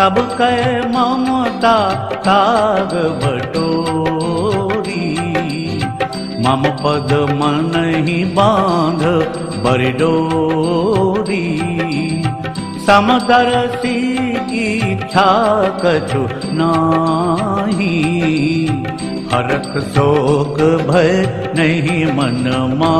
तब कै ममता ताग बटोरी। मम पद मन ही बांध बरिडोरी समदरसी की इच्छा कछु नाही। हरक शोक भय नहीं मन मा